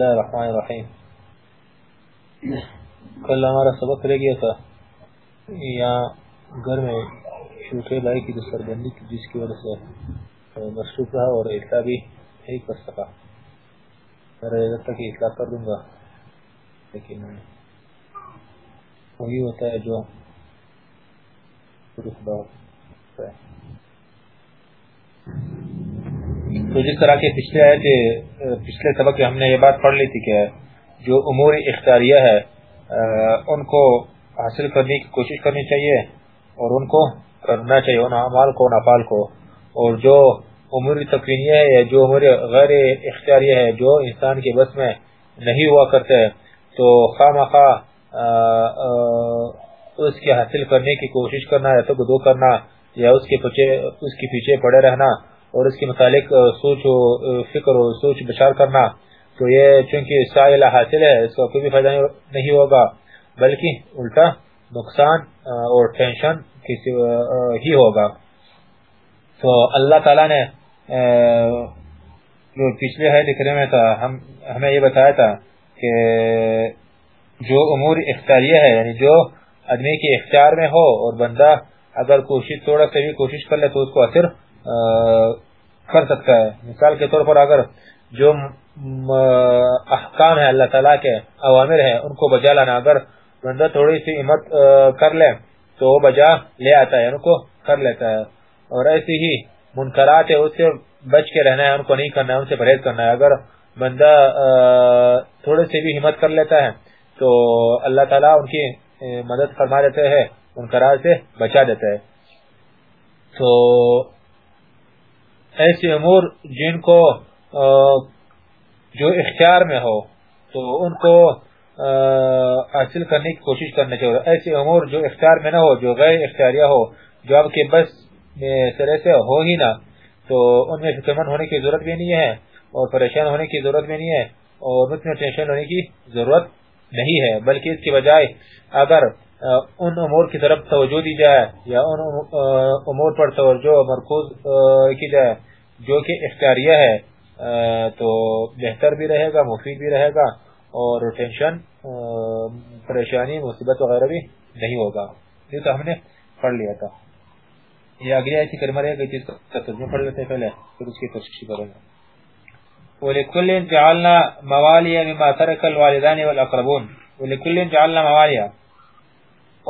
اللہ الرحمن الرحیم کل ہمارا سبق رہ گیا تھا یہاں گھر میں چھوٹے بھائی کی دستر بندی کی جس کی وجہ سے مصروف رہا اور اطلاع بھی نہیں کر سکا۔ میرا ادھر تک اطلاع کر دوں گا، لیکن وہی ہوتا ہے جو خدا ہوتا ہے۔ تو جس طرح کے پچھلے آئے تھے پچھلے سبق ہم نے یہ بات پڑھ لی تھی کہ جو امور اختاریہ ہے ان کو حاصل کرنے کی کوشش کرنی چاہیے اور ان کو کرنا چاہیے، ان اعمال کو نفال کو۔ اور جو امور تقوینیہ ہے یا جو امور غیر اختیاریہ ہے، جو انسان کے بس میں نہیں ہوا کرتے، تو خواہ مخواہ اس کے حاصل کرنے کی کوشش کرنا یا تو کرنا یا اس کے پیچھے پڑے رہنا اور اس کے متعلق سوچ و فکر و سوچ بچار کرنا تو یہ چونکہ سائلہ حاصل ہے، اس کا کوئی بھی فائدہ نہیں ہوگا۔ بلکہ الٹا نقصان اور ٹینشن ہی ہوگا۔ تو اللہ تعالیٰ نے جو پچھلے ہے لکھنے میں تھا، ہم، ہمیں یہ بتایا تھا کہ جو امور اختیاریہ ہے یعنی جو آدمی کے اختیار میں ہو اور بندہ اگر کوشش، تھوڑا سا بھی کوشش کر لے تو اس کو اثر کر سکتا ہے۔ مثال کے طور پر اگر جو احکام ہے اللہ تعالیٰ کے عوامر ہیں، ان کو بجا لانا، اگر بندہ تھوڑی سی ہمت کر لے، تو وہ بجا لے آتا ہے، ان کو کر لیتا ہے۔ اور ایسی ہی منکرات ہے، اس سے بچ کے رہنا ہے، ان کو نہیں کرنا ہے، ان سے پرہیز کرنا ہے۔ اگر بندہ تھوڑے سے بھی ہمت کر لیتا ہے، تو اللہ تعالیٰ ان کی مدد فرما دیتے ہیں، منکرات سے بچا دیتا ہے تو ایسے امور جن کو جو اختیار میں ہو، تو ان کو حاصل کرنے کی کوشش کرنا چاہیے۔ ایسے امور جو اختیار میں نہ ہو، جو غیر اختیاریہ ہو، جو آپ کے بس سرے سے ہو ہی نہ، تو ان میں فکرمند ہونے کی ضرورت بھی نہیں ہے اور پریشان ہونے کی ضرورت بھی نہیں ہے اور میں ٹینشن ہونے کی ضرورت نہیں ہے۔ بلکہ اس کی بجائے اگر ان امور کی طرف توجہ دی جائے یا ان امور پر توجہ مرکوز کی جائے، جو کہ اختیاریہ ہے تو بہتر بھی رہے گا، مفید بھی رہے گا اور ٹینشن پریشانی، مصیبت وغیرہ بھی نہیں ہوگا۔ یہ تو ہم نے پڑھ لیا تھا۔ یہ اگلی ایسی کرمہ رہے گا جس کا ترجمہ پڑھ لیتے پہلے، پھر اس کی تشکیل کریں گے۔ وَلِكُلٍ جَعَلْنَا مَوَالِيَ مِمَّا تَرَكَ الْوَالِدَانِ وَالْأَقْرَبُونَ۔ وَلِكُلٍ جَعَلْنَا مَوَالِيَ۔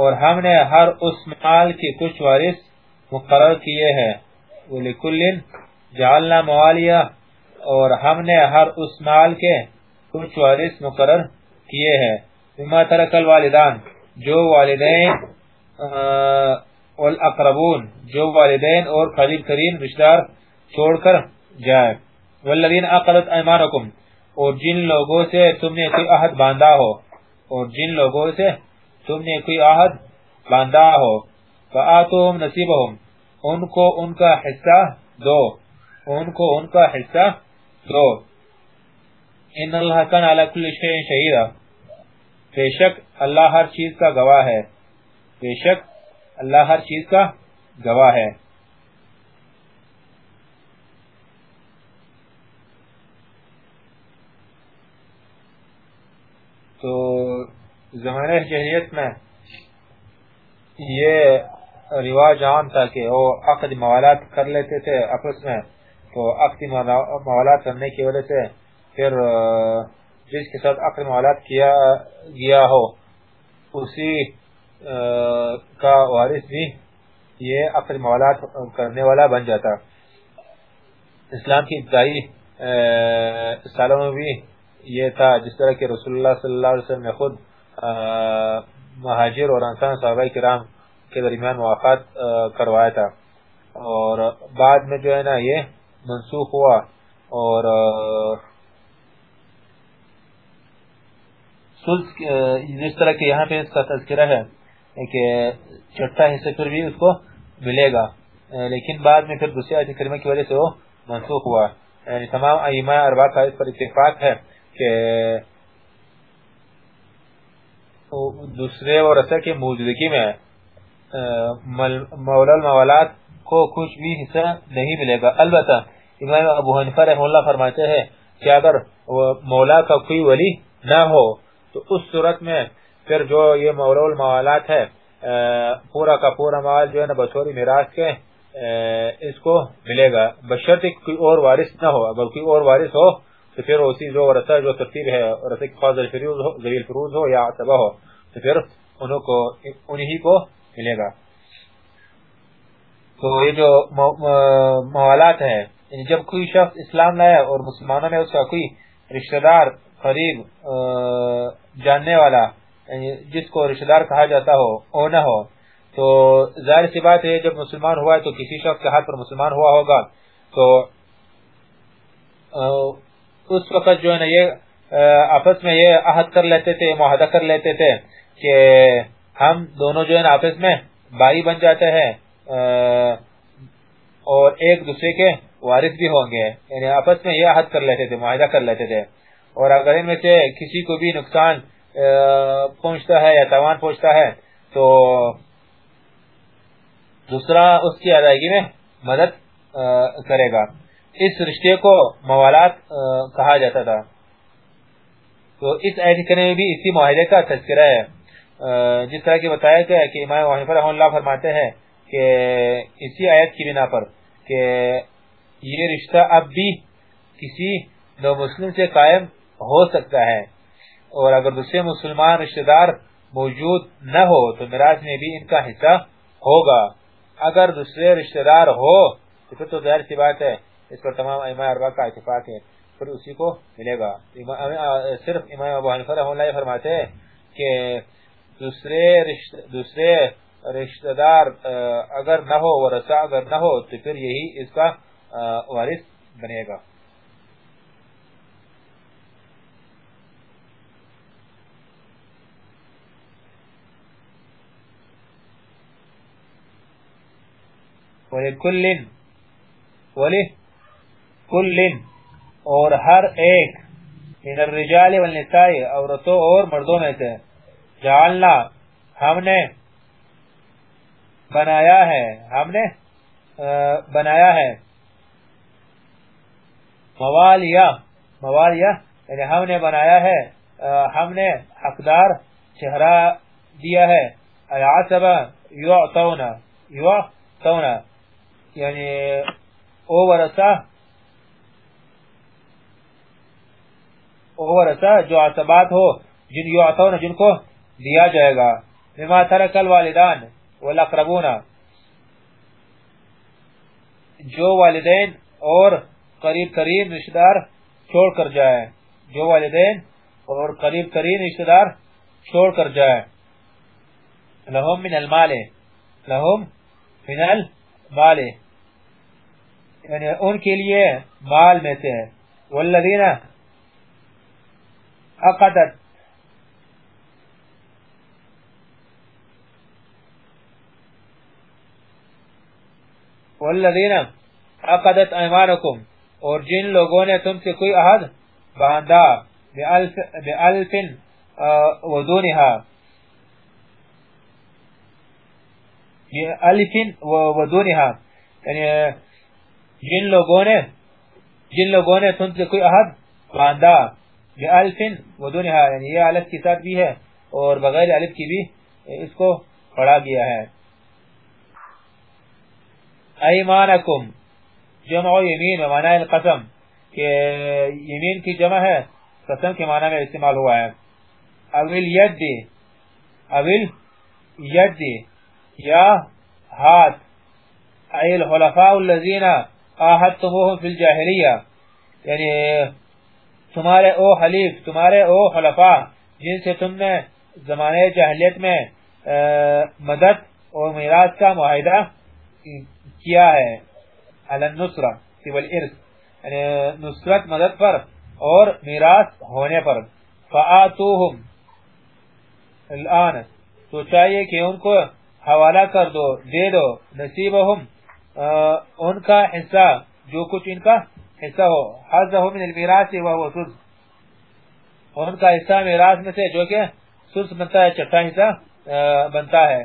اور ہم نے ہر اس مال کے کچھ وارث مقرر کیے ہیں۔ وَلِكُلٍ جعلنا موالیہ اور ہم نے ہر اس مال کے کچھ وارث مقرر کیے ہیں۔ بما ترک الوالدان، جو والدین والاقربون جو والدین اور قریب ترین رشتہ چھوڑ کر جائے والذین اقلت ایمانکم اور جن لوگوں سے تم نے کوئی عہد باندھا ہو۔ اور جن لوگوں سے تم نے کوئی عہد باندھا ہو، فآتوہم نصیبہم، ان کو ان کا حصہ دو، ان کو ان کا حصہ دو۔ ان اللہ کن علی کل شیء شہیدا۔ بے شک اللہ ہر چیز کا گواہ ہے۔ بے شک اللہ ہر چیز کا گواہ ہے۔ تو زمانہ جہلیت میں یہ رواج عام تھا کہ وہ عقد موالات کر لیتے تھے اپس میں، تو عقد موالات کرنے کی وجہ سے پھر جس کے ساتھ عقد موالات کیا، گیا ہو، اسی کا وارث بھی یہ عقد موالات کرنے والا بن جاتا۔ اسلام کی ابتدائی سالوں میں بھی یہ تھا، جس طرح کہ رسول اللہ صلی اللہ علیہ وسلم نے خود مہاجر اور انسان صحابہ کرام کے درمیان موافقات کروایا تھا۔ اور بعد میں جو ہے نا یہ منسوخ ہوا اور جس یعنی طرح کہ یہاں پہ اس کا تذکرہ ہے کہ چھٹا حصہ پھر بھی اس کو ملے گا۔ لیکن بعد میں پھر دوسری آیت کریمہ کی وجہ سے وہ منسوخ ہوا۔ یعنی تمام ائمہ اربع کا اس پر اتفاق ہے کہ دوسرے ورثہ کی موجودگی میں مولا الموالات کو کچھ بھی حصہ نہیں ملے گا۔ البتہ امام ابو حنیفہ رحمہ اللہ فرماتے ہیں کہ اگر مولا کا کوئی ولی نہ ہو، تو اس صورت میں پھر جو یہ مولا الموالات ہے پورا کا پورا مال جو ہے نا بطور میراث کے اس کو ملے گا۔ بشرط کوئی اور وارث نہ ہو۔ اگر کوئی اور وارث ہو تو پھر اسی جو ورثہ جو ترتیب ہے ورثہ کی خواہ ذلیل فروض ہو یا عطبہ ہو، تو پھر انہوں کو، انہی کو ملے گا۔ تو یہ جو موالات ہے یعنی جب کوئی شخص اسلام لایا اور مسلمانوں میں اس کا کوئی رشتہ دار، قریب جاننے والا یعنی جس کو رشتہ دار کہا جاتا ہو او نہ ہو، تو ظاہر سی بات ہے، جب مسلمان ہوا ہے تو کسی شخص کے ہاتھ پر مسلمان ہوا ہوگا، تو اس وقت جو ہے نا یہ آپس میں یہ عہد کر لیتے تھے، معاہدہ کر لیتے تھے کہ ہم دونوں جو ہے نا آپس میں بھائی بن جاتے ہیں اور ایک دوسرے کے وارث بھی ہوں گے۔ یعنی آپس میں یہ عہد کر لیتے تھے، معاہدہ کر لیتے تھے۔ اور اگر ان میں سے کسی کو بھی نقصان پہنچتا ہے یا تاوان پہنچتا ہے، تو دوسرا اس کی ادائیگی میں مدد کرے گا۔ اس رشتے کو موالات کہا جاتا تھا۔ تو اس آیت کرنے میں بھی اسی معاہدے کا تذکرہ ہے۔ جس طرح کی بتایا گیا کہ امام رحمہ اللہ فرماتے ہیں کہ اسی آیت کی بنا پر کہ یہ رشتہ اب بھی کسی نو مسلم سے قائم ہو سکتا ہے۔ اور اگر دوسرے مسلمان رشتہ دار موجود نہ ہو تو میراث میں بھی ان کا حصہ ہوگا۔ اگر دوسرے رشتہ دار ہو، تو پھر تو ظاہر سی بات ہے اس پر تمام امام اربع کا اتفاق ہے۔ پھر اسی کو ملے گا۔ صرف امام ابو حنیفہ رحمہ اللہ فرماتے ہیں کہ دوسرے رشتہ دوسرے رشتہ دار اگر نہ ہو ورثہ اگر نہ ہو، تو پھر یہی اس کا وارث بنے گا۔ وَلِكُلِّن وَلِكُلِّن اور ہر ایک من الرجال والنساء، عورتوں اور مردوں میں سے۔ جعلنا، ہم نے بنایا ہے، ہم نے بنایا ہے۔ موالیا موالیا یعنی ہم نے بنایا ہے ہم نے حقدار چہرہ دیا ہے۔ العصب یعطونا یعطونا یعنی او ورثہ او ورثہ جو عصبات ہو، جن یعطونا جن کو دیا جائے گا. بما ترک الوالدان والاقربون جو والدین اور قریب قریب رشتہ دار چھوڑ کر جائے جو والدین اور قریب قریب رشتہ دار چھوڑ کر جائے لہم من المال. لہم من المال. یعنی ان کے لیے مال میں سے والذین اقدت والذین عقدت ایمانکم اور جن لوگوں نے تم سے کوئی عہد باندھا بألف ودونها. بألف ودونها. یعنی جن لوگوں نے جن لوگوں نے تم سے کوئی عہد باندھا بألف ودونها یعنی یہ الف کی ساتھ بھی ہے اور بغیر الف کی بھی اس کو پڑھا گیا ہے۔ ایمانکم، جمع یمین معنی القسم، کہ یمین کی جمع ہے، قسم کے معنی میں استعمال ہوا ہے۔ اول ید اول ید، یا ہاتھ۔ ای الحلفاء الذین آہدتموہم فی الجاہلیہ یعنی تمہارے او حلیف، تمہارے او حلفاء، جن سے تم نے زمانے جاہلیت میں مدد اور میراث کا معاہدہ کیا ہے۔ النصرہ یعنی نصرت مدد پر اور میراث ہونے پر۔ فآتوہم الان، تو چاہیے کہ ان کو حوالہ کر دو، دے دو، نصیبہم ان کا حصہ، جو کچھ ان کا حصہ ہو۔ حضہ من المیراث وہو سلس ان کا حصہ میراث میں سے جو کہ سلس بنتا ہے چٹا حصہ بنتا ہے۔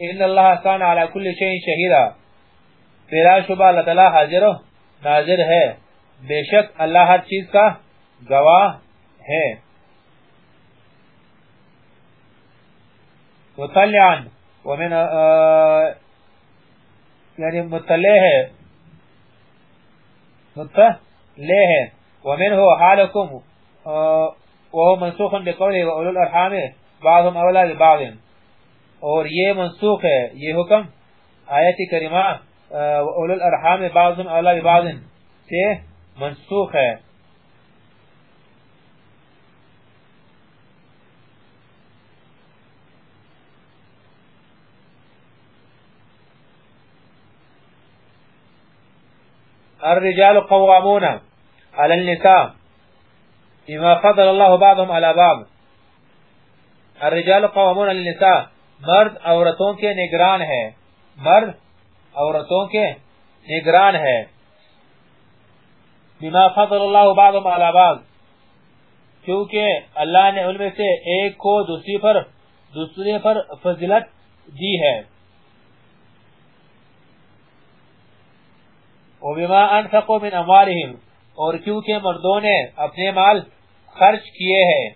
ان اللہ کان علی کل شیء شہیدہ بلا شبہ اللہ تعالی حاضر و ناظر ہے۔ بے شک اللہ ہر چیز کا گواہ ہے۔ مطلعان ومن یعنی مطلع ہے۔ مطلع ہے ومن هو حالكم وهو منسوخ بقوله وأولو الارحام بعضهم أولى ببعض. اور یہ منسوخ ہے، یہ حکم، آیت کریمہ اولو الارحام بعضهم أولى ببعض. سے منسوخ ہے. الرجال قوامون على النساء بما فضل الله بعضهم على بعض. الرجال قوامون على النساء. مرد عورتوں کے نگران ہے. مرد عورتوں کے نگران ہے. بما فضل الله بعضهم على بعض. کیونکہ اللہ نے ان میں سے ایک کو دوسری پر دوسرے پر فضلت دی ہے. وبما انفقوا من اموالهم اور کیونکہ مردوں نے اپنے مال خرچ کیے ہیں۔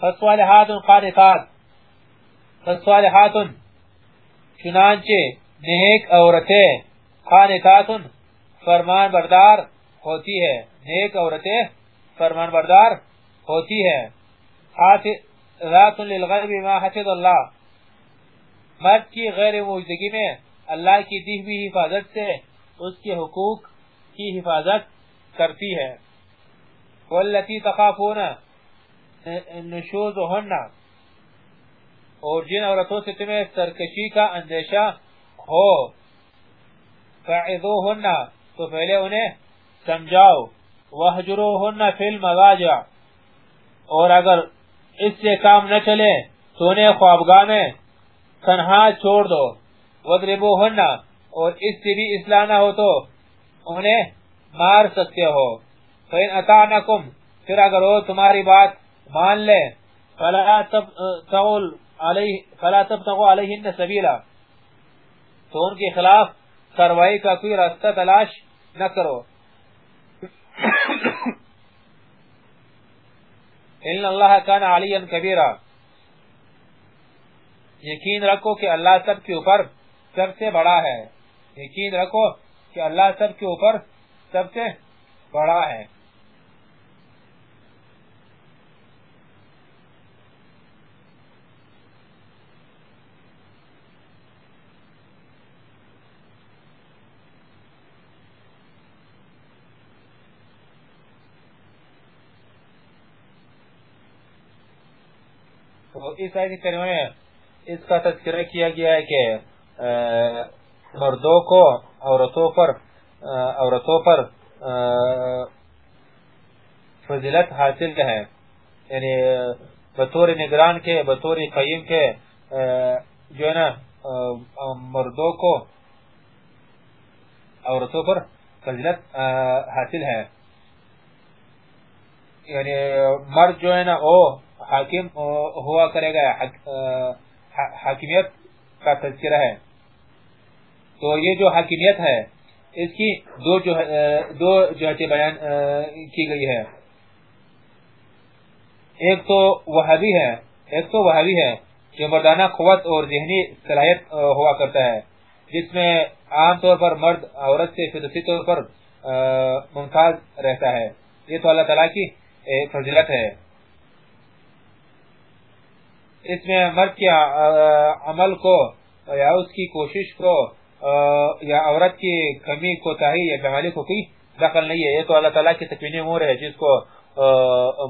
فصالحات قانتات فصالحات چنانچہ نیک عورتیں قانتات فرمان بردار ہوتی ہے نیک عورتیں فرمان بردار ہوتی ہے حافظات للغیب ما حفظ اللہ۔ مرد کی غیر موجودگی میں اللہ کی دی ہوئی حفاظت سے اس کے حقوق کی حفاظت کرتی ہے۔ والتی تخافون، نشوزهن۔ اور جن عورتوں سے تمہیں سرکشی کا اندیشہ ہو، فعذوهن، تو پہلے انہیں سمجھاؤ۔ وحجروهن فی المضاجع اور اگر اس سے کام نہ چلے، تو انہیں خوابگاہ میں تنہا چھوڑ دو۔ وضربوهن اور اس سے بھی اصلاح نہ ہو تو انہیں مار سکتے ہو۔ فَإِنْ أَتَعْنَكُمْ پھر اگر وہ تمہاری بات مان لے فَلَا تَبْتَغُوا عَلَيْهِنَّ سَبِيلًا۔ تو ان کے خلاف کروائی کا کوئی راستہ تلاش نہ کرو۔ ان اللہ کان علی کبیرہ یقین رکھو کہ اللہ سب کے اوپر سب سے بڑا ہے۔ یقین رکھو کہ اللہ سب کے اوپر سب سے بڑا ہے۔ تو اس آیت کریمہ میں اس کا تذکرہ کیا گیا ہے کہ مردوں کو، عورتوں پر عورتوں پر فضلت حاصل ہے۔ یعنی بطور نگران کے، بطور قیم کے جو ہے نا مردوں کو، عورتوں پر فضلت حاصل ہے۔ یعنی مرد جو ہے نا، وہ حاکم ہوا کرے گا حاکمیت کا تذکرہ ہے۔ تو یہ جو حاکمیت ہے، اس کی دو جو دو جہتیں بیان کی گئی ہے۔ ایک تو وہابی ہے، ایک تو وہابی ہے جو مردانہ قوت اور ذہنی صلاحیت ہوا کرتا ہے، جس میں عام طور پر مرد عورت سے فطرتی طور پر ممتاز رہتا ہے۔ یہ تو اللہ تعالیٰ کی فضیلت ہے۔ اس میں مرد کے عمل کو یا اس کی کوشش کو یا عورت کی کمی کو تاہی، یا بیماری کو کوئی دخل نہیں ہے۔ یہ تو اللہ تعالیٰ کی تکوینی امور ہے۔ جس کو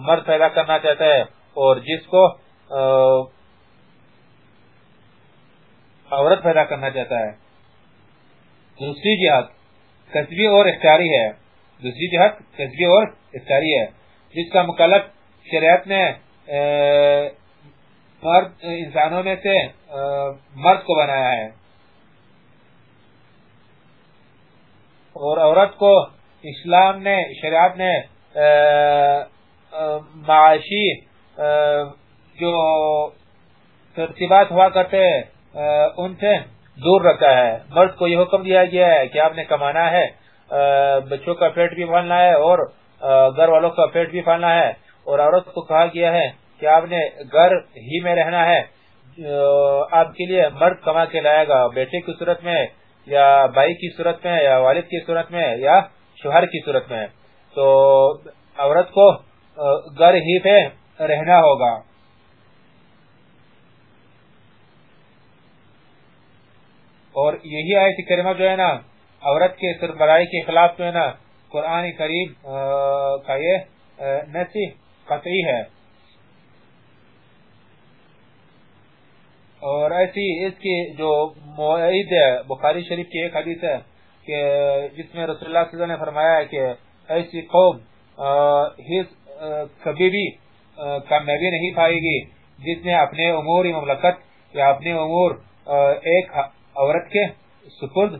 مرد پیدا کرنا چاہتا ہے اور جس کو عورت پیدا کرنا چاہتا ہے۔ دوسری جہت قصبی اور اختیاری ہے۔ دوسری جہت قصبی اور اختیاری ہے۔ جس کا مکلف شریعت نے مرد، انسانوں میں سے مرد کو بنایا ہے۔ اور عورت کو اسلام نے، شریعت نے معاشی جو ترتیبات ہوا کرتے ان سے دور رکھا ہے۔ مرد کو یہ حکم دیا گیا ہے کہ آپ نے کمانا ہے بچوں کا پیٹ بھی بھرنا ہے اور گھر والوں کا پیٹ بھی پالنا ہے۔ اور عورت کو کہا گیا ہے کہ آپ نے گھر ہی میں رہنا ہے آپ کے لیے مرد کما کے لائے گا۔ بیٹے کی صورت میں یا بھائی کی صورت میں یا والد کی صورت میں یا شوہر کی صورت میں تو عورت کو گھر ہی پہ رہنا ہوگا۔ اور یہی آیت کریمہ جو ہے نا، عورت کے سربراہی کے خلاف جو ہے نا، قرآن کریم کا یہ نسی قطعی ہے۔ اور ایسی اس کی جو معید ہے، بخاری شریف کی ایک حدیث ہے کہ جس میں رسول اللہ صلی اللہ علیہ وسلم نے فرمایا ہے کہ ایسی قوم کبھی بھی کامیابی نہیں پائے گی جس نے اپنے امور مملکت یا اپنے امور ایک عورت کے سپرد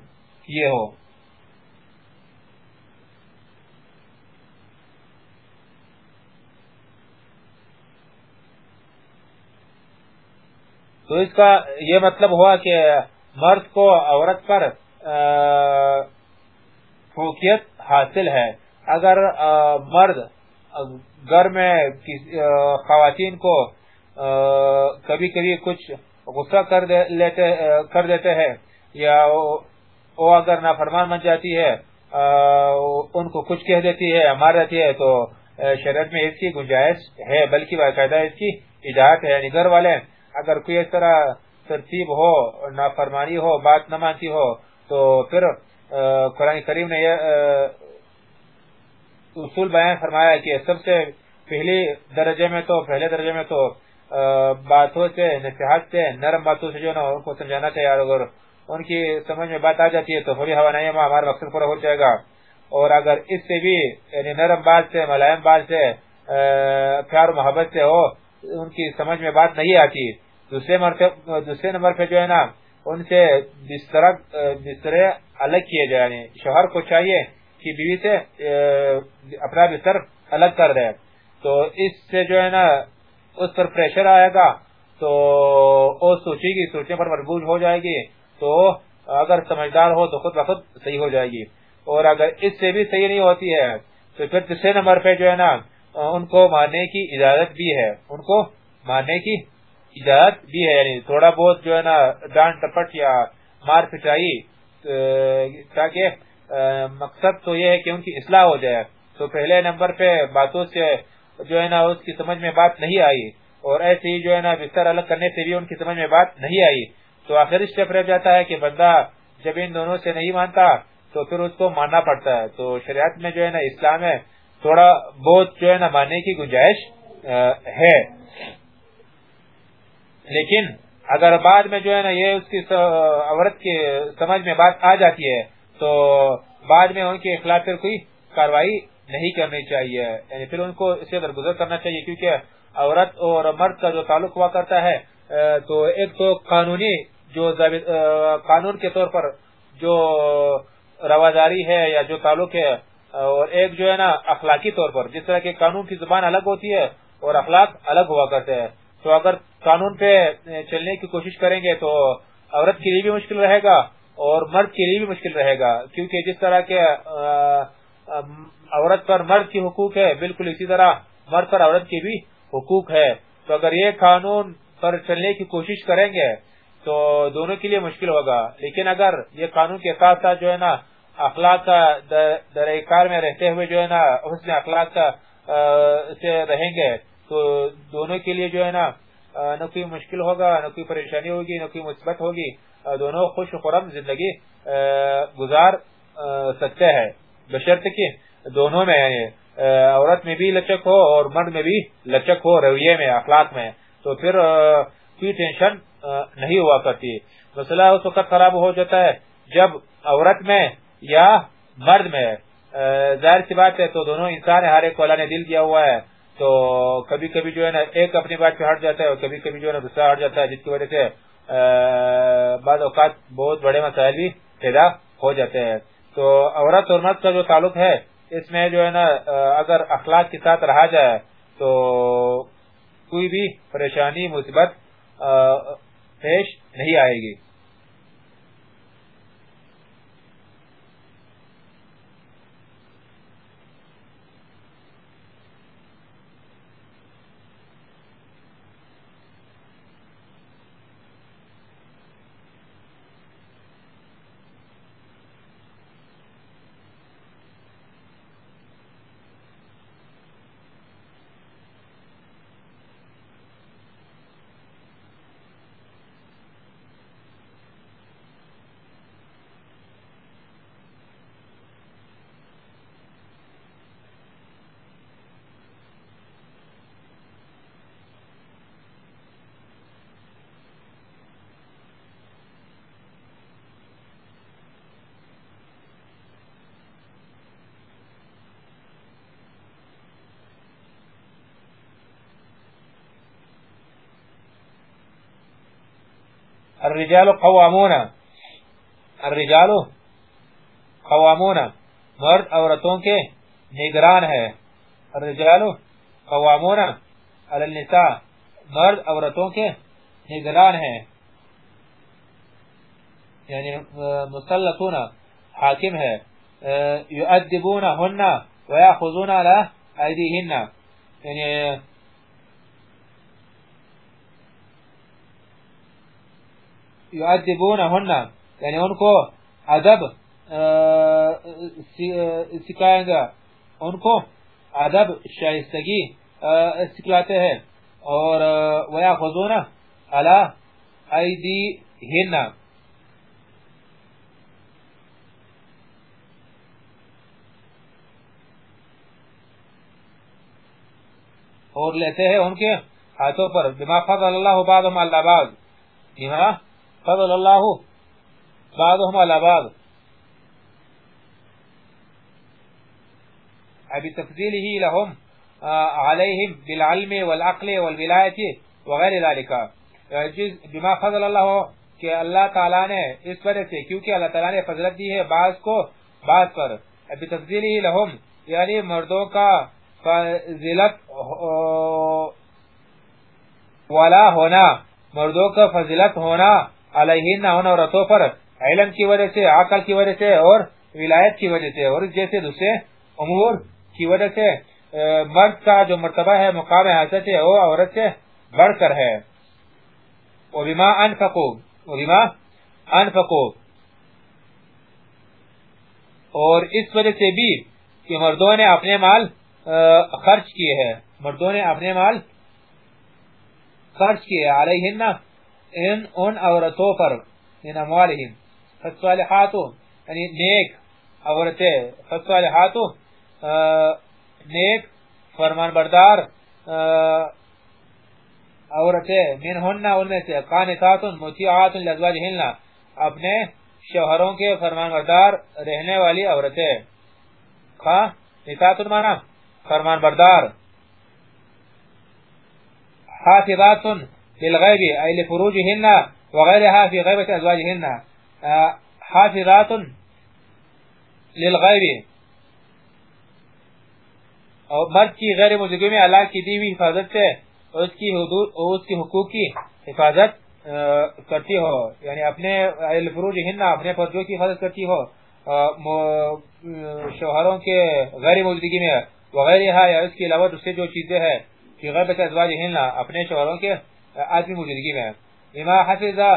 کیے ہو تو اس کا یہ مطلب ہوا کہ مرد کو عورت پر فوقیت حاصل ہے۔ اگر مرد گھر میں خواتین کو کبھی کبھی کچھ غصہ کر دیتے ہیں یا وہ اگر نافرمان بن جاتی ہے ان کو کچھ کہہ دیتی ہے مار دیتی ہے، تو شریعت میں اس کی گنجائش ہے، بلکہ باقاعدہ اس کی اجازت ہے۔ یعنی گھر والے اگر کوئی اس طرح ترتیب ہو نافرمانی ہو، بات نہ مانتی ہو، تو پھر قرآن کریم نے یہ اصول بیان فرمایا کہ سب سے پہلی درجے میں تو، پہلے درجے میں تو باتوں سے، نصیحت سے، نرم باتوں سے جو نا، ان کو سمجھانا چاہیے اگر ان کی سمجھ میں بات آ جاتی ہے تو تھوڑی ہوا نہیں، ہمارا مقصد پورا ہو جائے گا۔ اور اگر اس سے بھی یعنی نرم بات سے، ملائم بات سے پیار و محبت سے ہو ان کی سمجھ میں بات نہیں آتی۔ دوسرے دوسرے نمبر پہ جو ہے نا، ان سے بستر، بسترے الگ کیے جائے یعنی شوہر کو چاہیے کہ بیوی سے اپنا بستر الگ کر دے۔ تو اس سے جو ہے نا، اس پر پریشر آئے گا، تو وہ سوچے گی، سوچنے پر مربوط ہو جائے گی۔ تو اگر سمجھدار ہو تو خود بخود صحیح ہو جائے گی۔ اور اگر اس سے بھی صحیح نہیں ہوتی ہے، تو پھر تیسرے نمبر پہ جو ہے نا ان کو ماننے کی اجازت بھی ہے۔ ان کو ماننے کی اجازت بھی ہے یعنی تھوڑا بہت جو ہے نا ڈانٹ ٹپٹ یا مار پٹائی تاکہ مقصد تو یہ ہے کہ ان کی اصلاح ہو جائے۔ تو پہلے نمبر پہ باتوں سے جو ہے نا اس کی سمجھ میں بات نہیں آئی، اور ایسے ہی جو ہے نا بستر الگ کرنے سے بھی ان کی سمجھ میں بات نہیں آئی۔ تو آخر اسٹیپ رہ جاتا ہے کہ بندہ جب ان دونوں سے نہیں مانتا تو پھر اس کو ماننا پڑتا ہے۔ تو شریعت میں جو ہے نا اسلام ہے تھوڑا بہت جو ہے نا ماننے کی گنجائش ہے۔ لیکن اگر بعد میں جو ہے نا یہ اس کی عورت کی سمجھ میں بات آ جاتی ہے، تو بعد میں ان کے اخلاق پر کوئی کاروائی نہیں کرنی چاہیے۔ یعنی پھر ان کو اسے درگزر کرنا چاہیے، کیونکہ عورت اور مرد کا جو تعلق ہوا کرتا ہے تو ایک تو قانونی جو قانون کے طور پر جو رواداری ہے یا جو تعلق ہے اور ایک جو ہے نا اخلاقی طور پر، جس طرح کے قانون کی زبان الگ ہوتی ہے اور اخلاق الگ ہوا کرتے ہیں۔ تو اگر قانون پہ چلنے کی کوشش کریں گے تو عورت کے لیے بھی مشکل رہے گا اور مرد کے لیے بھی مشکل رہے گا۔ کیونکہ جس طرح کے عورت پر مرد کی حقوق ہے، بالکل اسی طرح مرد پر عورت کی بھی حقوق ہے۔ تو اگر یہ قانون پر چلنے کی کوشش کریں گے تو دونوں کے لیے مشکل ہوگا۔ لیکن اگر یہ قانون کے ساتھ ساتھ جو ہے نا اخلاق کا در میں رہتے ہوئے جو ہے نا، حسن اخلاق کا سے رہیں گے، تو دونوں کے لیے جو ہے نا نہ کوئی مشکل ہوگا، نہ کوئی پریشانی ہوگی، نہ کوئی مثبت ہوگی دونوں خوش خرم زندگی گزار سکتے ہیں۔ بشرط کی دونوں میں عورت میں بھی لچک ہو اور مرد میں بھی لچک ہو، رویے میں، اخلاق میں، تو پھر کوئی ٹینشن نہیں ہوا کرتی۔ مسئلہ اس وقت خراب ہو جاتا ہے جب عورت میں یا مرد میں ظاہر سی بات ہے، تو دونوں انسان ہر ایک نے دل دیا ہوا ہے۔ تو کبھی کبھی جو ہے نا، ایک اپنی بات پہ ہٹ جاتا ہے اور کبھی کبھی جو ہے نا دوسرا ہٹ جاتا ہے، جس کی وجہ سے بعض اوقات بہت بڑے مسائل بھی پیدا ہو جاتے ہیں۔ تو عورت اور مرد کا جو تعلق ہے، اس میں جو ہے نا اگر اخلاق کے ساتھ رہا جائے، تو کوئی بھی پریشانی مثبت پیش نہیں آئے گی۔ الرجال قوامون. الرجال قوامون. مرد عورتوں کے نگران ہے. الرجال قوامون. علی النساء. مرد عورتوں کے نگران ہے یعنی مسلطون، حاکم ہے. یؤدبونہن ویاخذون علی ایدیہن یعنی یعذبونہن یعنی ان کو ادب سکھائیں گا ان کو ادب شائستگی سکھلاتے ہیں. اور ویاخذون علی ایدیہن اور لیتے ہیں ان کے ہاتھوں پر. بما فضل اللہ بعضهم على بعض. بما فضل اللہ بعضهم على بعض. بتفضيله لهم عليهم بالعلم والعقل والولایت وغیر ذلك. بما فضل اللہ کہ اللہ تعالی نے اس وجہ سے کیونکہ اللہ تعالی نے فضلت دی ہے بعض کو بعض پر. بتفضيله لهم یعنی مردوں کا فضلت والا ہونا، مردوں کا فضلت ہونا علیہن ان عورتوں پر علم کی وجہ سے، عقل کی وجہ سے اور ولایت کی وجہ سے اور جیسے دوسرے امور کی وجہ سے مرد کا جو مرتبہ ہے، مقام حضرت ہے وہ عورت سے بڑھ کر ہے۔ وبما انفقوا وبما انفقوا اور اس وجہ سے بھی کہ مردوں نے اپنے مال خرچ کیے ہیں۔ مردوں نے اپنے مال خرچ کیے علیہن ان ان عورتوں پر ان اموالہم فالصالحاتو یعنی نیک عورتیں فالصالحاتو نیک فرمان بردار عورتیں منہن ان میں سے قانتات متیعات لزواجہن اپنے شوہروں کے فرمان بردار رہنے والی عورتیں خواہ نتات مانا فرمان بردار حافظات للغیب ای لفروجهن وغیرها فی غیبت ازواجهن حافظات للغیب اور مرد کی غیر موجودگی میں اللہ کی دی ہوئی حفاظت سے اس کی حدود اس کی حقوق کی حفاظت کرتی ہو. یعنی اپنے الفروج ہن اپنے پردوں کی حفاظت کرتی ہو. شوہروں کے غیر موجودگی میں، وغیرہ، یا اس کے علاوہ دوسرے جو چیزیں ہیں کہ غیبت ازواج ہننا اپنے شوہروں کے آدمی موجودگی میں۔ بما حفظہ،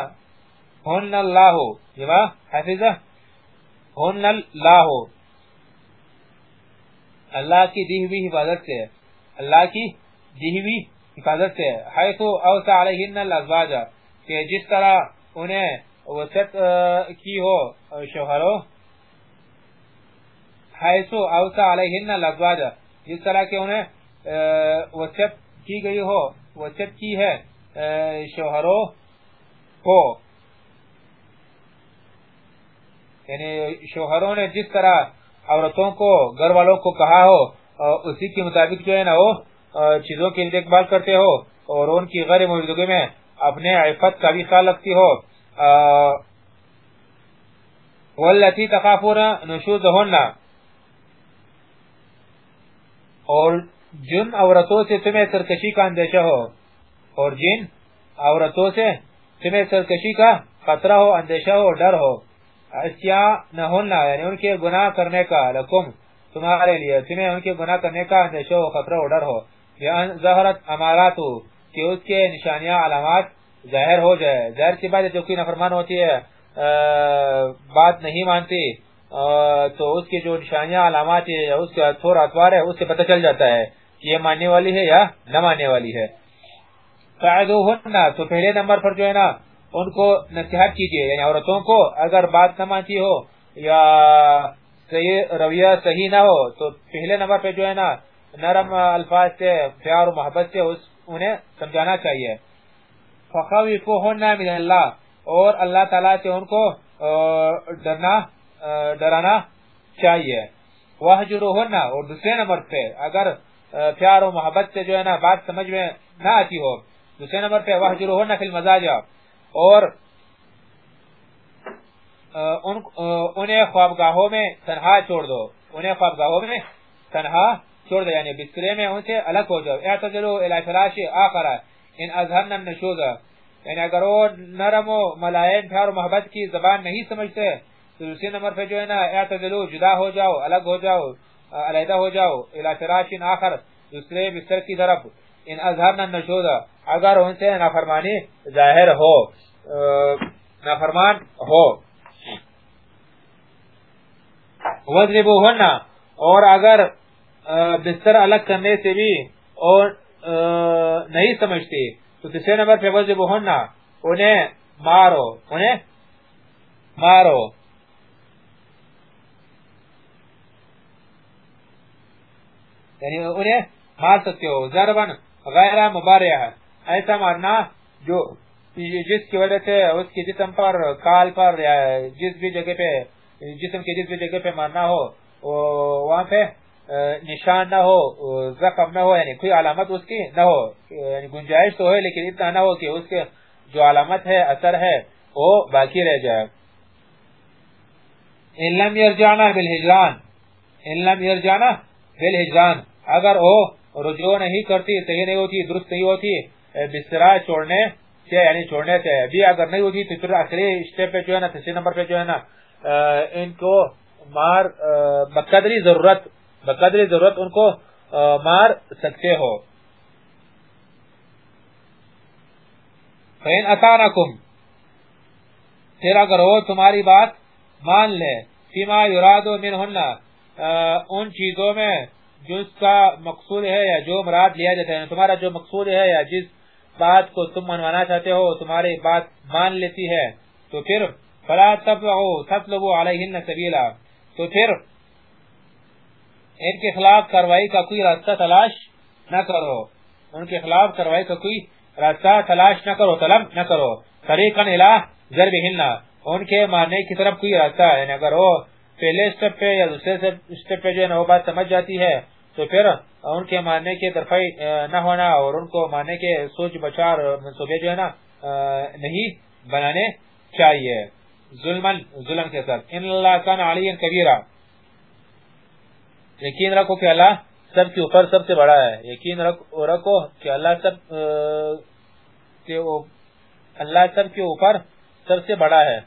ہن اللہ، بما حفظہ، ہن اللہ۔ اللہ کی دی ہوئی حفاظت سے، اللہ کی دی ہوئی حفاظت سے، حیث اوسع علیہن الازواج، کہ جس طرح انہیں وسط کی ہو شوہروں حیث اوسع علیہن الازواج، جس طرح کہ انہیں وسط کی گئی ہو وسط کی ہے شوہروں کو یعنی شوہروں نے جس طرح عورتوں کو گھر والوں کو کہا ہو اسی کے مطابق جو ہے نا وہ چیزوں کی دیکھ بھال کرتے ہو اور ان کی غیر موجودگی میں اپنے عفت کا بھی خیال رکھتی ہو۔ والتی تخافون نشوزهن. اور جن عورتوں سے تمہیں سرکشی کا اندیشہ ہو اور جن عورتوں سے تمہیں سرکشی کا خطرہ ہو، اندیشہ ہو، ڈر ہو نہ ہونا یعنی ان کے گناہ کرنے کا لکم تمہارے لیے، تمہیں ان کے گناہ کرنے کا اندیشہ ہو، خطرہ ہو، ڈر ہو۔ ظہرت امارات ہو، کہ اس کے نشانیاں، علامات ظاہر ہو جائے۔ ظاہر کی بات جو کوئی نفرمان ہوتی ہے بات نہیں مانتی تو اس کی جو نشانیاں، علامات ہے اس کا تھوڑا اتوار ہے، اس سے پتہ چل جاتا ہے کہ یہ ماننے والی ہے یا نہ ماننے والی ہے۔ تو پہلے نمبر پر جو ہے نا، ان کو نصیحت کیجیے یعنی عورتوں کو اگر بات نہ مانتی ہو یا صحیح رویہ صحیح نہ ہو، تو پہلے نمبر پہ جو ہے نا، نرم الفاظ سے، پیار و محبت سے انہیں سمجھانا چاہیے۔ من اللہ اور اللہ تعالیٰ سے ان کو ڈرنا ڈرانا چاہیے۔ وہ اور دوسرے نمبر پہ، اگر پیار و محبت سے جو ہے نا، بات سمجھ میں نہ آتی ہو دوسرے نمبر پہ وہ فی المزاج. اور انہیں خوابگاہوں میں تنہا چھوڑ دو. انہیں خوابگاہوں میں تنہا چھوڑ دو. یعنی بسترے میں ان سے الگ ہو جاؤ. اعتذروا الى فراش آخر. ان اظہرن النشوز یعنی اگر وہ نرم و ملائم، پیار و محبت کی زبان نہیں سمجھتے، تو دوسرے نمبر پہ جو ہے نا اعتذروا جدا ہو جاؤ، الگ ہو جاؤ علیحدہ ہو جاؤ. الى فراش آخر. دوسرے بستر کی طرف. ان اظہرن النشوز اگر ان سے نافرمانی ظاہر ہو نافرمان ہو. وَذْرِبُوهُنَّ اور اگر بستر الگ کرنے سے بھی اور نہیں سمجھتی، تو تیسرے نمبر پہ وَذْرِبُوهُنَّ انہیں مارو انہیں مارو. یعنی انہیں مار سکتے ہو ضربن غیر مبارع ایسا مارنا جو جس کی وجہ سے اس کی جسم پر، کال پر جس بھی جگہ پہ، جسم کی جس بھی جگہ پہ مارنا ہو وہاں پہ نشان نہ ہو، زخم نہ ہو یعنی کوئی علامت اس کی نہ ہو یعنی گنجائش تو ہے، لیکن اتنا نہ ہو کہ اس کے جو علامت ہے، اثر ہے، وہ باقی رہ جائے۔ ان لم یرجعنا بالحجران ان لم یرجعنا بالحجران اگر وہ رجوع نہیں کرتی، صحیح نہیں ہوتی، درست نہیں ہوتی بسترہ چھوڑنے سے یعنی چھوڑنے سے ابھی اگر نہیں ہوتی، تو پھر آخری اسٹیپ پہ جو ہے نا، تیسرے نمبر پہ جو ہے نا ان کو مار بقدری ضرورت بقدری ضرورت ان کو مار سکتے ہو۔ فین اتانکم پھر اگر وہ تمہاری بات، مان لے فیما یرادو منہن ان چیزوں میں جس کا مقصود ہے یا جو مراد لیا جاتا ہے، تمہارا جو مقصود ہے یا جس بات کو تم منوانا چاہتے ہو، تمہاری بات مان لیتی ہے، تو پھر فلا تبعو تطلبو علیہن سبیلا۔ تو پھر ان کے خلاف کروائی کا کوئی راستہ تلاش نہ کرو۔ ان کے خلاف کروائی کا کوئی راستہ تلاش نہ کرو، طلب نہ کرو۔ طریقا الہ ضربہن۔ ان کے ماننے کی طرف کوئی راستہ ہے یعنی اگر وہ پہلے سٹیپ پہ یا دوسرے سٹیپ پہ جو ہے وہ بات سمجھ جاتی ہے تو پھر ان کے ماننے کے طرفی نہ ہونا اور ان کو ماننے کے سوچ بچار منصوبے جو ہے نا نہیں بنانے چاہیے۔ ظلم ظلم کے ساتھ۔ ان اللہ کان علی کبیرہ یقین رکھو کہ اللہ سب کے اوپر سب سے بڑا ہے۔ یقین رکھو کہ اللہ سب کے اللہ سب کے اوپر سب سے بڑا ہے۔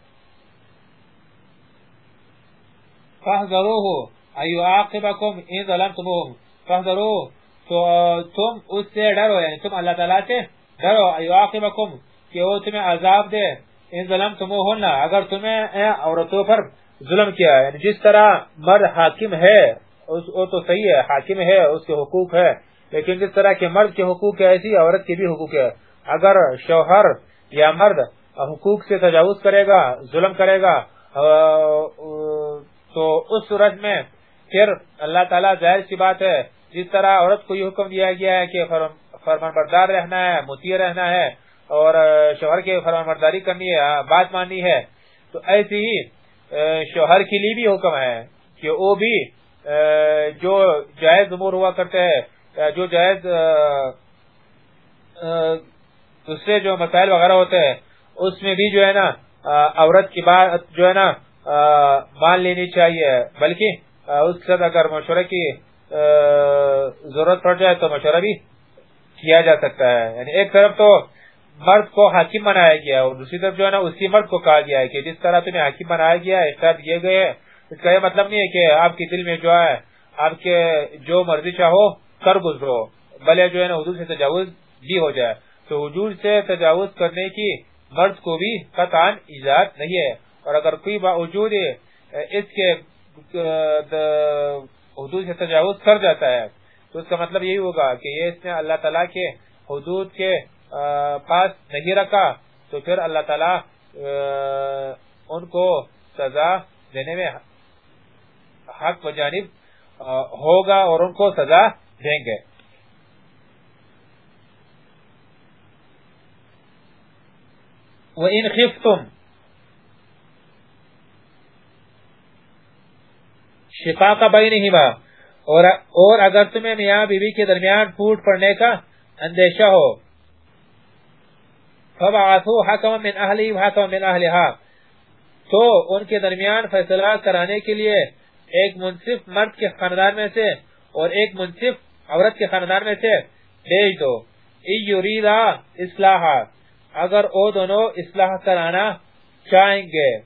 فَحْذَرُوهُ ایو عاقبکم ان ظلمتموہم فہدرو تو تم اس سے ڈرو یعنی تم اللہ تعالیٰ سے ڈرو. ایو عاقبکم کہ وہ تمہیں عذاب دے. ان ظلمتموہن اگر تمہیں عورتوں پر ظلم کیا یعنی جس طرح مرد حاکم ہے وہ تو صحیح ہے، حاکم ہے، اس کے حقوق ہے لیکن جس طرح کے مرد کے حقوق ہے ایسی عورت کے بھی حقوق ہے اگر شوہر یا مرد حقوق سے تجاوز کرے گا، ظلم کرے گا تو اس صورت میں پھر اللہ تعالیٰ ظاہر سی بات ہے، جس طرح عورت کو یہ حکم دیا گیا ہے کہ فرمان بردار رہنا ہے، مطیع رہنا ہے اور شوہر کے فرمان برداری کرنی ہے بات ماننی ہے۔ تو ایسی ہی شوہر کے لیے بھی حکم ہے کہ وہ بھی جو جائز امور ہوا کرتے ہیں جو جائز دوسرے جو مسائل وغیرہ ہوتے ہیں، اس میں بھی جو ہے نا عورت کی بات جو ہے نا مان لینی چاہیے۔ بلکہ اس کے ساتھ اگر مشورہ کی ضرورت پڑ جائے تو مشورہ بھی کیا جا سکتا ہے۔ یعنی ایک طرف تو مرد کو حاکم بنایا گیا اور دوسری طرف جو ہے نا، اسی مرد کو کہا گیا ہے کہ جس طرح تمہیں حاکم بنایا گیا ہے اختیار دیے گئے اس کا یہ مطلب نہیں ہے کہ آپ کے دل میں جو ہے، آپ کے جو مرضی چاہو کر گزرو۔ بلے جو ہے نا حدود سے تجاوز بھی ہو جائے۔ تو حدود سے تجاوز کرنے کی مرد کو بھی قطعا ایجاد نہیں ہے۔ اور اگر کوئی باوجود اس کے حدود سے تجاوز کر جاتا ہے۔ تو اس کا مطلب یہی ہوگا کہ یہ اس نے اللہ تعالیٰ کے حدود کے پاس نہیں رکھا، تو پھر اللہ تعالیٰ ان کو سزا دینے میں حق و جانب ہوگا اور ان کو سزا دیں گے۔ وَإِنْ خِفْتُمْ شفا کا بئی نہیں با اور اگر تمہیں میاں بیوی کے درمیان پھوٹ پڑنے کا اندیشہ ہو، فبعثو حکم من اہلی و حکم من اہلها تو ان کے درمیان فیصلہ کرانے کے لیے ایک منصف مرد کے خاندان میں سے اور ایک منصف عورت کے خاندان میں سے بھیج دو۔ یریدا اصلاح اگر او دونوں اصلاح کرانا چاہیں گے۔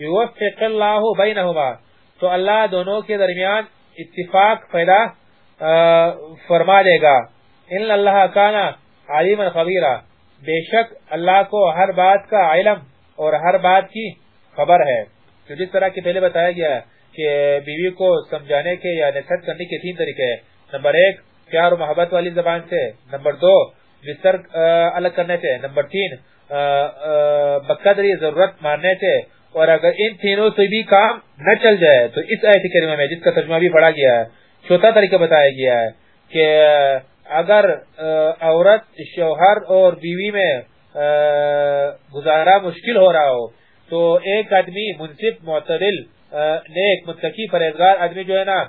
یوفق اللہ بینہما۔ تو اللہ دونوں کے درمیان اتفاق پیدا فرما دے گا۔ ان اللہ کانا علیم خبیرہ بے شک اللہ کو ہر بات کا علم اور ہر بات کی خبر ہے۔ تو جس طرح کی پہلے بتایا گیا کہ بیوی کو سمجھانے کے یا نصحت کرنے کے تین طریقے ہیں۔ نمبر ایک، پیار و محبت والی زبان سے۔ نمبر دو، بستر الگ کرنے سے۔ نمبر تین بقدری ضرورت ماننے سے۔ اور اگر ان تینوں سے بھی کام نہ چل جائے، تو اس آیت کریمہ میں جس کا ترجمہ بھی پڑھا گیا ہے، چوتھا طریقہ بتایا گیا ہے کہ اگر عورت شوہر اور بیوی میں گزارا مشکل ہو رہا ہو، تو ایک آدمی منصف، معتدل نیک، متقی، پرہیزگار آدمی جو ہے نا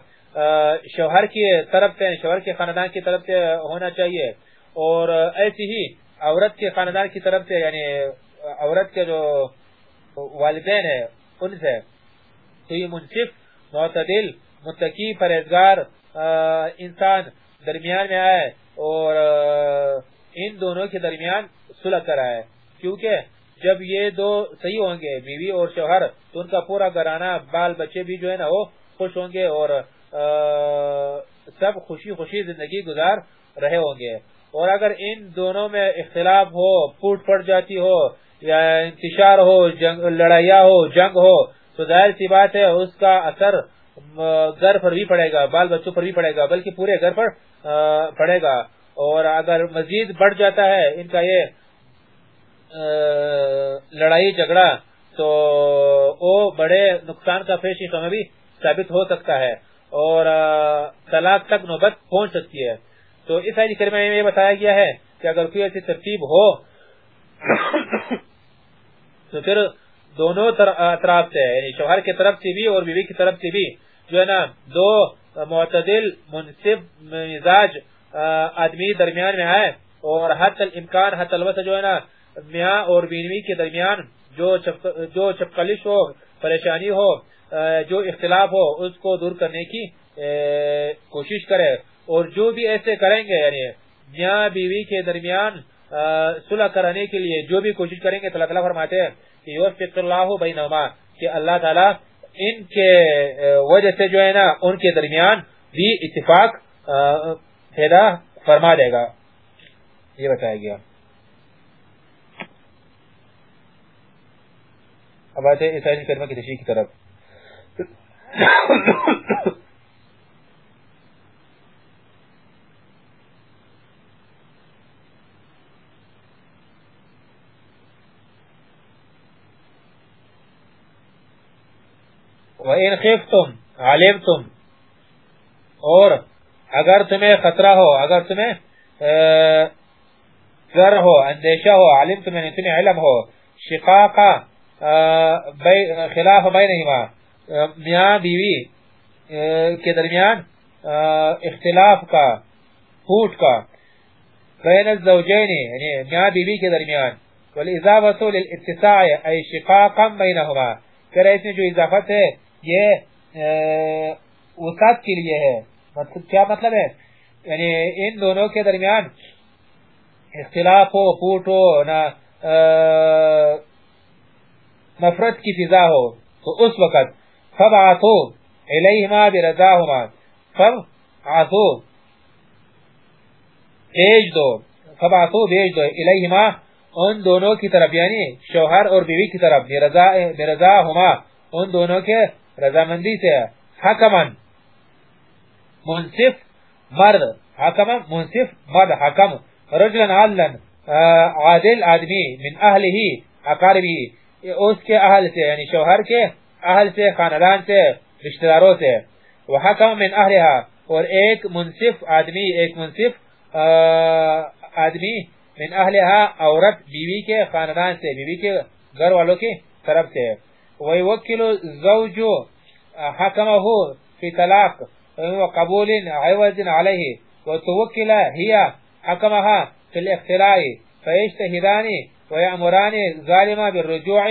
شوہر کی طرف سے، شوہر کے خاندان کی طرف سے ہونا چاہیے۔ اور ایسی ہی عورت کے خاندان کی طرف سے یعنی عورت کے جو والدین ہیں، ان سے۔ تو یہ منصف، معتدل، متقی، پرہیزگار انسان درمیان میں آئے اور ان دونوں کے درمیان صلح کرائے کیونکہ جب یہ دو صحیح ہوں گے، بیوی اور شوہر، تو ان کا پورا گھرانہ، بال بچے بھی جو ہے نا، وہ خوش ہوں گے اور سب خوشی خوشی زندگی گزار رہے ہوں گے۔ اور اگر ان دونوں میں اختلاف ہو پوٹ پڑ جاتی ہو یا انتشار ہو، جنگ لڑائیا ہو، جنگ ہو، تو ظاہر سی بات ہے، اس کا اثر گھر پر بھی پڑے گا، بال بچوں پر بھی پڑے گا، بلکہ پورے گھر پر پڑے گا۔ اور اگر مزید بڑھ جاتا ہے ان کا یہ لڑائی، جھگڑا، تو وہ بڑے نقصان کا پیش میں بھی ثابت ہو سکتا ہے۔ اور طلاق تک نوبت پہنچ سکتی ہے۔ تو اس آئی کریمہ میں یہ بتایا گیا ہے کہ اگر کوئی ایسی ترتیب ہو تو پھر دونوں اطراف سے یعنی شوہر کی طرف سے بھی اور بیوی کی طرف سے بھی جو ہے نا، دو معتدل منصف مزاج آدمی درمیان میں آئے اور حت الامکان حت الوسط جو ہے نا، میاں اور بیوی کے درمیان جو چپکلش ہو، پریشانی ہو جو اختلاف ہو، اس کو دور کرنے کی کوشش کرے اور جو بھی ایسے کریں گے یعنی میاں بیوی کے درمیان صلح کرانے کے لیے جو بھی کوشش کریں گے اللہ تعالیٰ فرماتے ہیں کہ یوفق اللہ بینہما، کہ اللہ تعالیٰ ان کے وجہ سے جو ہے نا، ان کے درمیان بھی اتفاق پیدا فرما دے گا۔ یہ بتایا گیا۔ اب آتے ہیں عیسائی کرمہ کی تشریح کی طرف۔ وَإِنْ خِفْتُمْ عَلِمْتُمْ اور اگر تمہیں خطرہ ہو، اگر تمہیں ذر ہو، اندیشہ ہو، علم تمہیں تمہیں علم ہو، شقاقہ خلاف بینہما میاں بیوی کے درمیان اختلاف کا، پھوٹ کا، بین الزوجین یعنی میاں بیوی کے درمیان والاضافت للاتساع ای شقاقا بینہما۔ پھر اس میں جو اضافت ہے یہ وسعت کے لیے ہے۔ مطلب کیا مطلب ہے؟ یعنی ان دونوں کے درمیان اختلاف ہو، پھوٹ ہو نفرت کی فضا ہو، تو اس وقت فبعثو الیہما برضاہما، فبعثو، بھیج دو، فبعثو، بھیج دو الیہما ان دونوں کی طرف یعنی شوہر اور بیوی کی طرف برضاہما ان دونوں کے رضامندی سے حکمن منصف مرد حکم منصف مرد، حکم رجلن عدلن عادل آدمی، من اہلہی، اقاربی، اس کے اہل سے یعنی شوہر کے اہل سے، خاندان سے، رشتہ داروں سے۔ وحکم من اہلہا، اور ایک منصف آدمی، ایک منصف آدمی، من اہلہا، عورت بیوی کے، خاندان سے، بیوی کے گھر والوں کی طرف سے۔ ویوکل زوج حکمه فی طلاق وقبول عوض علیہ وتوکل ہی حکمها فی الاختراع فیشتہدان ویأمران ظالمہ بالرجوع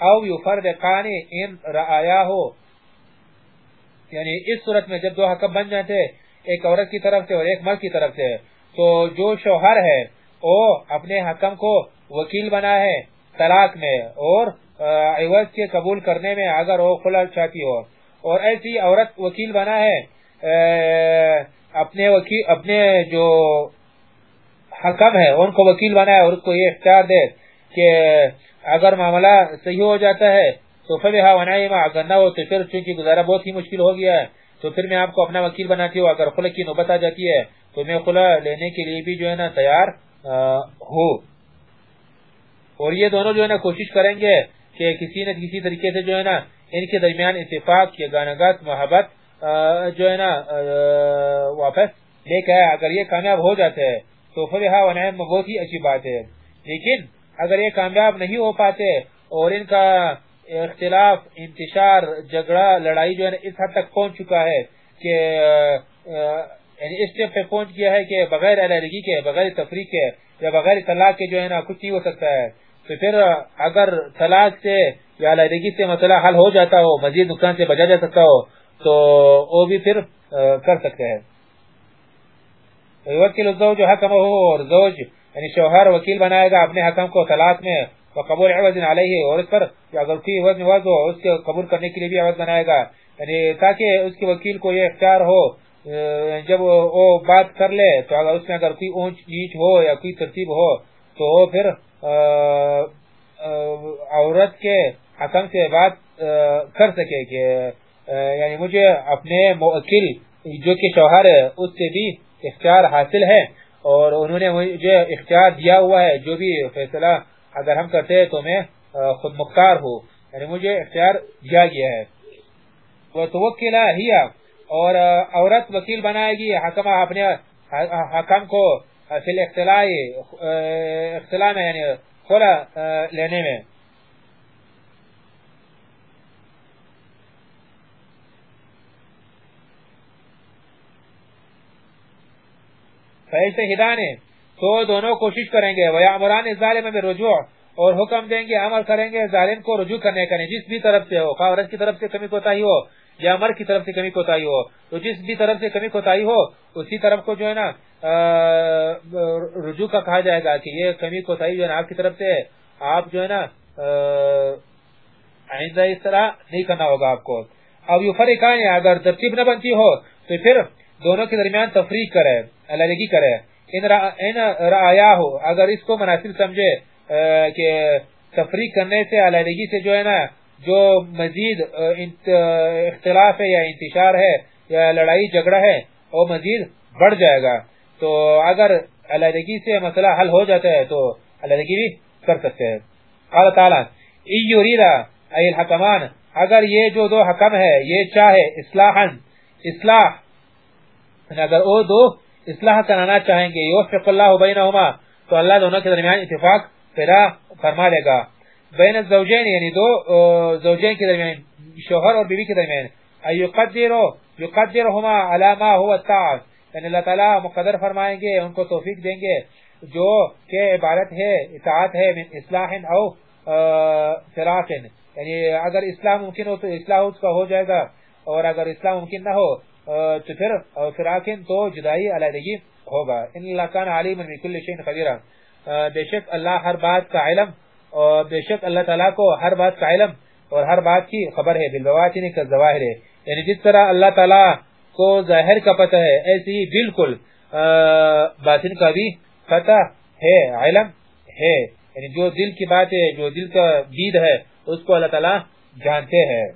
او یفرقان ان رعایا ہو یعنی اس صورت میں جب دو حکم بن جاتے ایک عورت کی طرف سے اور ایک مرد کی طرف سے، تو جو شوہر ہے، وہ اپنے حکم کو وکیل بنا ہے طلاق میں اور عوض کے قبول کرنے میں اگر وہ خلع چاہتی ہو۔ اور ایسی عورت وکیل بنا ہے اپنے وکیل، اپنے جو حکم ہے، ان کو وکیل بنا ہے اور اس کو یہ اختیار دے کہ اگر معاملہ صحیح ہو جاتا ہے، تو فبها ہاں، ونعیما اگر نہ ہو، تو پھر چونکہ گزارا بہت ہی مشکل ہو گیا ہے، تو پھر میں آپ کو اپنا وکیل بناتی ہوں۔ اگر خلع کی نوبت آ جاتی ہے، تو میں خلع لینے کے لیے بھی جو ہے نا تیار ہو اور یہ دونوں جو ہے نا کوشش کریں گے کہ کسی نہ کسی طریقے سے جو ہے نا، ان کے درمیان اتفاق یا گانگت محبت جو ہے نا واپس لے کے اگر یہ کامیاب ہو جاتے ہیں تو فبها ونعیما بہت ہی اچھی بات ہے۔ لیکن اگر یہ کامیاب نہیں ہو پاتے اور ان کا اختلاف، انتشار، جھگڑا، لڑائی جو ہے اس حد تک پہنچ چکا ہے کہ یعنی اس پہ پہنچ گیا ہے کہ بغیر علیحدگی کے، بغیر تفریق کے یا بغیر طلاق کے جو ہے نا، کچھ نہیں ہو سکتا ہے۔ تو پھر اگر طلاق سے یا علیحدگی سے مسئلہ حل ہو جاتا ہو، مزید نقصان سے بچا جا سکتا ہو، تو وہ بھی پھر کر سکتے ہیں۔ وکیل الزوج حکم ہو اور زوج یعنی شوہر وکیل بنائے گا اپنے حکم کو طلاق میں قبول عوض علیہ اور اس پر اگر کوئی وزن وز ہو، اس کے قبول کرنے کے لیے بھی عوض بنائے گا۔ یعنی تاکہ اس کے وکیل کو یہ اختیار ہو جب وہ بات کر لے، تو اگر اس میں اگر کوئی اونچ نیچ ہو یا کوئی ترتیب ہو، تو وہ پھر عورت کے حکم سے بات کر سکے کہ یعنی مجھے اپنے موکل جو کہ شوہر ہے، اس سے بھی اختیار حاصل ہے اور انہوں نے مجھے اختیار دیا ہوا ہے، جو بھی فیصلہ اگر ہم کرتے ہیں تو میں خود مختار ہوں۔ یعنی مجھے اختیار دیا گیا ہے۔ وتوکلا ہی اور عورت وکیل بنائے گی، حکم اپنے حکم کو فی الاختلاع اختلاع میں یعنی خلا لینے میں۔ فیسے ہدانے تو دونوں کوشش کریں گے۔ ویعمران وَيَعْمُرَانِ ظَالِمَ بِرُجُوع اور حکم دیں گے، عمل کریں گے، ظالم کو رجوع کرنے کا جس بھی طرف سے ہو عورت کی طرف سے کمی کوتاہی ہو یا مرد کی طرف سے کمی کوتاہی ہو، تو جس بھی طرف سے کمی کوتاہی ہو، اسی طرف کو جو ہے نا رجوع کا کہا جائے گا کہ یہ کمی کوتاہی جو ہے نا آپ کی طرف سے آپ جو ہے نا آئندہ اس طرح نہیں کرنا ہوگا آپ کو۔ اب یہ فرق آئے، اگر ترتیب نہ بنتی ہو، تو پھر دونوں کے درمیان تفریق کرے، علیحدگی کرے۔ ان رعایا ہو اگر اس کو مناسب سمجھے کہ تفریق کرنے سے، علیحدگی سے جو ہے نا جو مزید اختلاف ہے یا انتشار ہے یا لڑائی جھگڑا ہے، وہ مزید بڑھ جائے گا۔ تو اگر علیحدگی سے مسئلہ حل ہو جاتا ہے تو علیحدگی بھی کر سکتے ہیں۔ قال تعالی ایوریدا ای الحکمان، اگر یہ جو دو حکم ہے، یہ چاہے اصلاحا، اصلاح یعنی اگر وہ دو اصلاح کرانا چاہیں گے، یوفق اللہ بینہما، تو اللہ دونوں کے درمیان اتفاق پیدا فرما دے گا۔ بین الزوجین یعنی دو زوجین کے درمیان یعنی شوہر اور بیوی کے درمیان یعنی ایقدرو علی ما هو الطاعت یعنی اللہ تعالی مقدر فرمائیں گے، ان کو توفیق دیں گے، جو کہ عبارت ہے، اطاعت ہے، من اصلاح او فراق. یعنی اگر اسلام ممکن ہو تو اصلاح اس کا ہو جائے گا، اور اگر اسلام ممکن نہ ہو تو پھر فراقن تو جدائی علیحدگی ہوگا. ان اللہ کان علیم من کل شیء قدیر بے شک اللہ ہر بات کا علم اور بے شک اللہ تعالی کو ہر بات کا علم اور ہر بات کی خبر ہے بالبواطن کا ظواہر ہے۔ یعنی جس طرح اللہ تعالی کو ظاہر کا پتہ ہے، ایسی ہی بالکل باطن کا بھی پتہ ہے، علم ہے۔ یعنی جو دل کی بات ہے، جو دل کا دید ہے، اس کو اللہ تعالی جانتے ہیں۔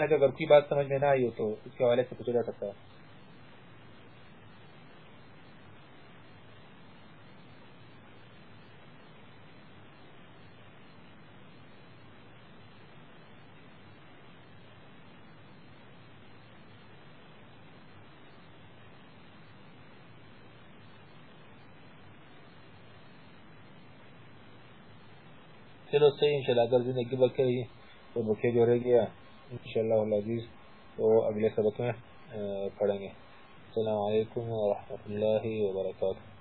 اگر کوئی بات سمجھ میں نہ آئی ہو تو اس کے حوالے سے پوچھا جا سکتا ہے۔ چلو صحیح انشاءاللہ اگر زندگی بکے رہی تو بکے جو رہ گیا، انشاءاللہ العزیز تو اگلے سبق میں پڑھیں گے۔ السلام علیکم ورحمۃ اللہ وبرکاتہ۔